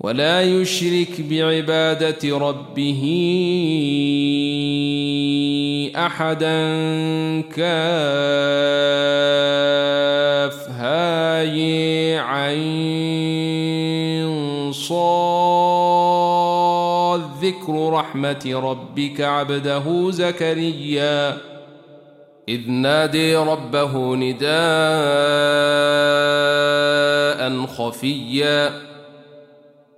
ولا يشرك بعبادة ربه أحدا كاف هاي عين صاد ذكر رحمة ربك عبده زكريا إذ نادي ربه نداء خفيا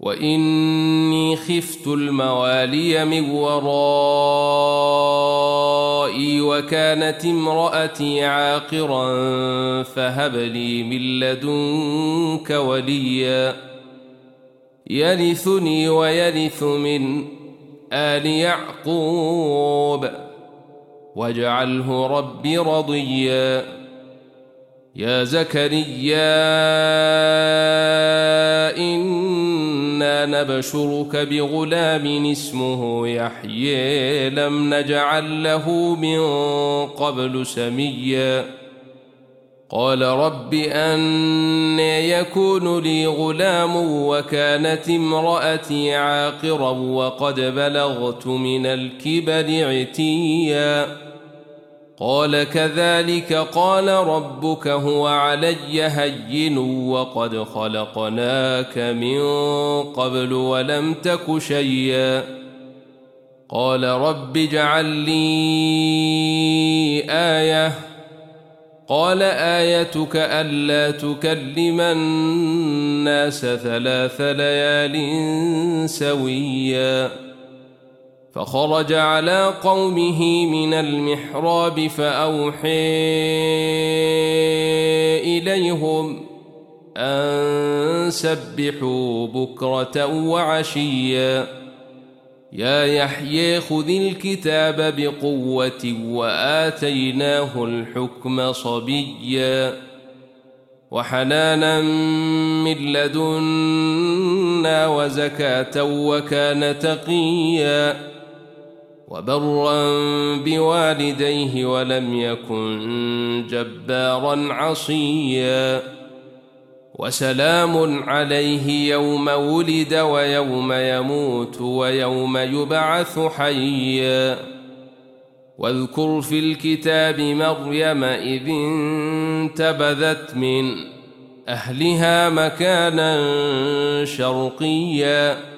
وإني خفت الموالي من ورائي وكانت امرأتي عاقرا فهب لي من لدنك وليا يرثني ويرث من آل يعقوب واجعله ربي رضيا يا زكريا إنا نبشرك بغلام اسمه يحيي لم نجعل له من قبل سميا. قال رب أن يكون لي غلام وكانت امرأتي عاقرا وقد بلغت من الكبر عتيا. قال كذلك قال ربك هو علي هين وقد خلقناك من قبل ولم تك شيئا. قال رب اجعل لي آية. قال آيتك ألا تكلم الناس ثلاث ليال سويا. فخرج على قومه من المحراب فأوحي إليهم أن سبحوا بكرة وعشيا. يا يحيى خذ الكتاب بقوة وآتيناه الحكم صبيا. وحنانا من لدنا وزكاة وكان تقيا. وبرا بوالديه ولم يكن جبارا عصيا. وسلام عليه يوم ولد ويوم يموت ويوم يبعث حيا. واذكر في الكتاب مريم إذ انتبذت من أهلها مكانا شرقيا.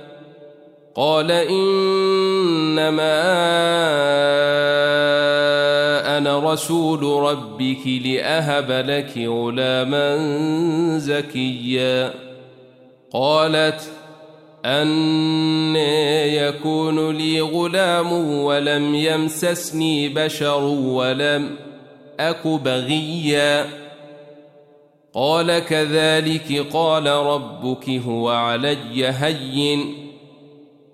قال إنما أنا رسول ربك لأهب لك غلاما زكيا. قالت ان يكون لي غلام ولم يمسسني بشر ولم أك بغيا. قال كذلك قال ربك هو علي هين.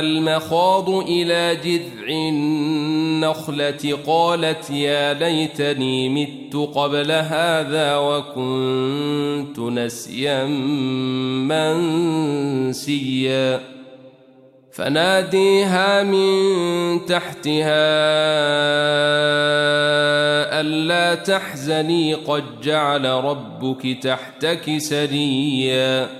المخاض إلى جذع النخلة قالت يا ليتني مت قبل هذا وكنت نسيا منسيا. فناديها من تحتها ألا تحزني قد جعل ربك تحتك سريا.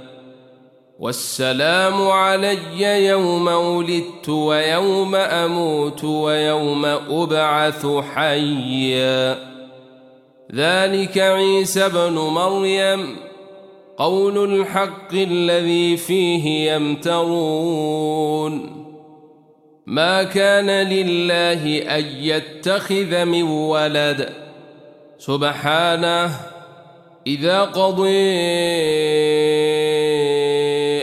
والسلام علي يوم ولدت ويوم أموت ويوم أبعث حيا. ذلك عيسى بن مريم قول الحق الذي فيه يمترون. ما كان لله أن يتخذ من ولد. سبحانه إذا قضي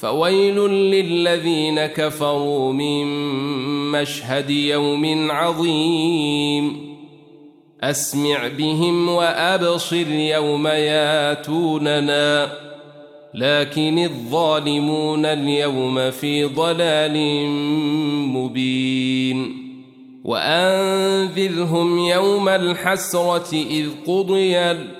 فويل للذين كفروا من مشهد يوم عظيم. أسمع بهم وأبصر يوم ياتوننا. لكن الظالمون اليوم في ضلال مبين. وأنذرهم يوم الحسرة إذ قضي الأمر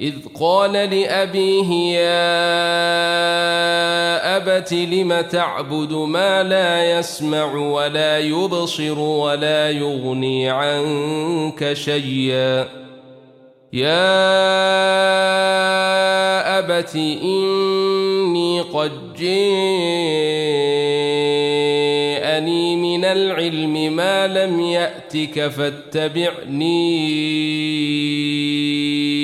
إذ قال لأبيه يا أبت لم تعبد ما لا يسمع ولا يبصر ولا يغني عنك شيئا. يا أبت إني قد جاءني من العلم ما لم يأتك فاتبعني.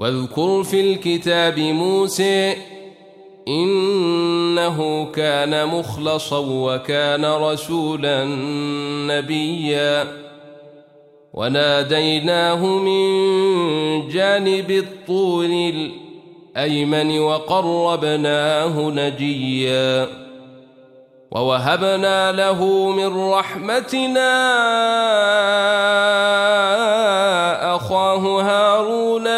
واذكر في الكتاب موسى إنه كان مخلصا وكان رسولا نبيا. وناديناه من جانب الطول الأيمن وقربناه نجيا. ووهبنا له من رحمتنا أخاه هارون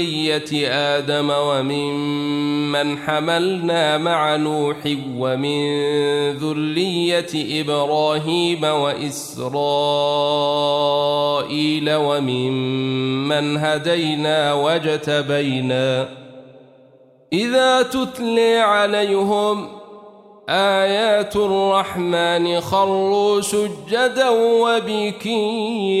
ذرية آدم وممن حملنا مع نوح ومن ذرية إبراهيم وإسرائيل وممن هدينا وجتبينا إذا تتلي عليهم آيات الرحمن خروا سجدا وبكيا.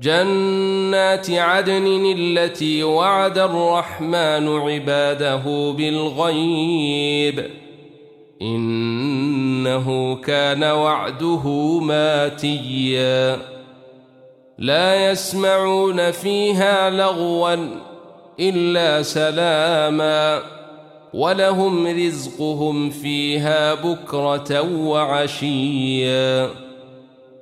جنات عدن التي وعد الرحمن عباده بالغيب. إنه كان وعده ماتيا. لا يسمعون فيها لغوا إلا سلاما. ولهم رزقهم فيها بكرة وعشيا.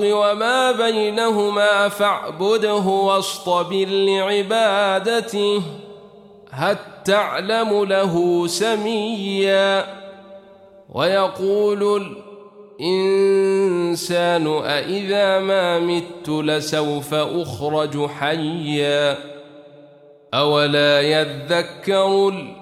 وما بينهما فاعبده واصطبر لعبادته هل تعلم له سميا ويقول الإنسان أإذا ما مت لسوف أخرج حيا أولا يذكر الإنسان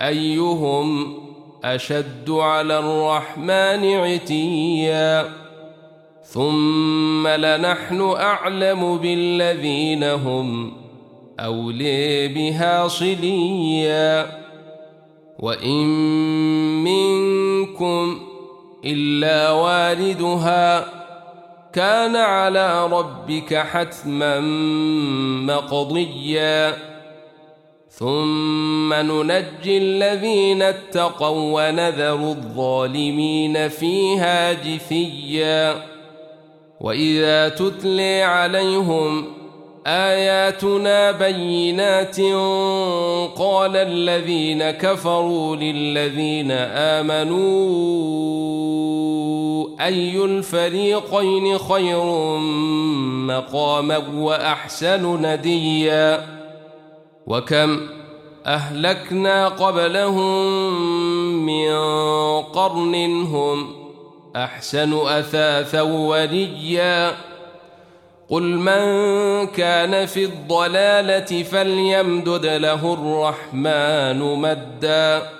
أيهم أشد على الرحمن عتيا. ثم لنحن أعلم بالذين هم أولي بها صليا. وإن منكم إلا واردها كان على ربك حتما مقضيا. ثم ننجي الذين اتقوا ونذر الظالمين فيها جثيا واذا تتلي عليهم اياتنا بينات قال الذين كفروا للذين امنوا اي الفريقين خير مقاما واحسن نديا وكم أهلكنا قبلهم من قرن هم أحسن أثاثا وريا. قل من كان في الضلالة فليمدد له الرحمن مدا.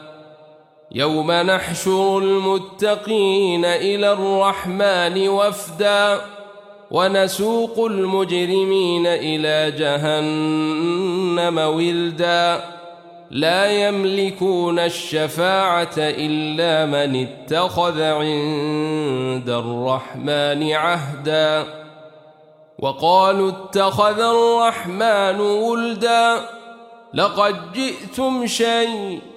يوم نحشر المتقين إلى الرحمن وفدا ونسوق المجرمين إلى جهنم ولدا. لا يملكون الشفاعة إلا من اتخذ عند الرحمن عهدا. وقالوا اتخذ الرحمن ولدا. لقد جئتم شيئا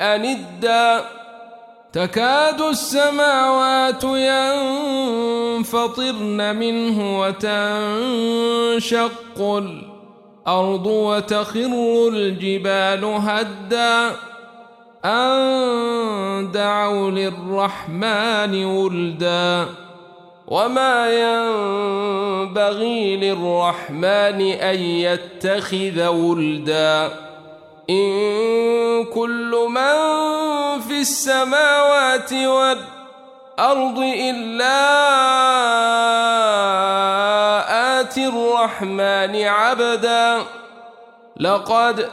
ادا. تكاد السماوات ينفطرن منه وتنشق الأرض وتخر الجبال هدا. أن دعوا للرحمن ولدا. وما ينبغي للرحمن أن يتخذ ولدا. إن كل من في السماوات والأرض إلا آتي الرحمن عبدا لقد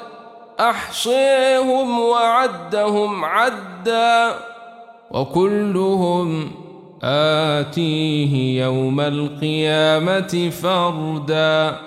أحصيهم وعدهم عدا وكلهم آتيه يوم القيامة فردا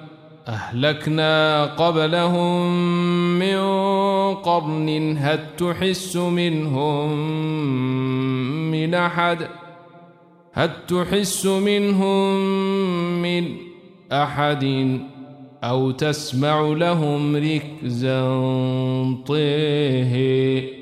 أهلكنا قبلهم من قرن هل تحس منهم من أحد؟ هل تحس منهم من أحد أو تسمع لهم ركزا طيه